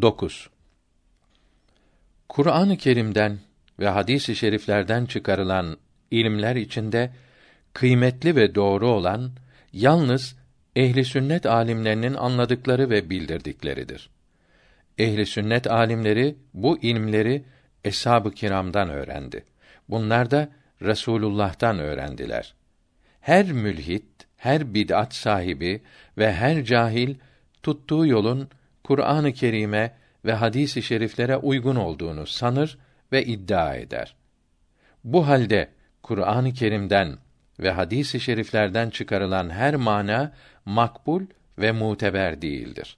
9. Kur'an-ı Kerim'den ve hadis-i şeriflerden çıkarılan ilimler içinde kıymetli ve doğru olan yalnız ehli sünnet alimlerinin anladıkları ve bildirdikleridir. Ehli sünnet alimleri bu ilimleri eshab-ı kiramdan öğrendi. Bunlar da Resulullah'tan öğrendiler. Her mülhit, her bid'at sahibi ve her cahil tuttuğu yolun Kur'an-ı Kerim'e ve hadis-i şeriflere uygun olduğunu sanır ve iddia eder. Bu halde Kur'an-ı Kerim'den ve hadis-i şeriflerden çıkarılan her mana makbul ve muteber değildir.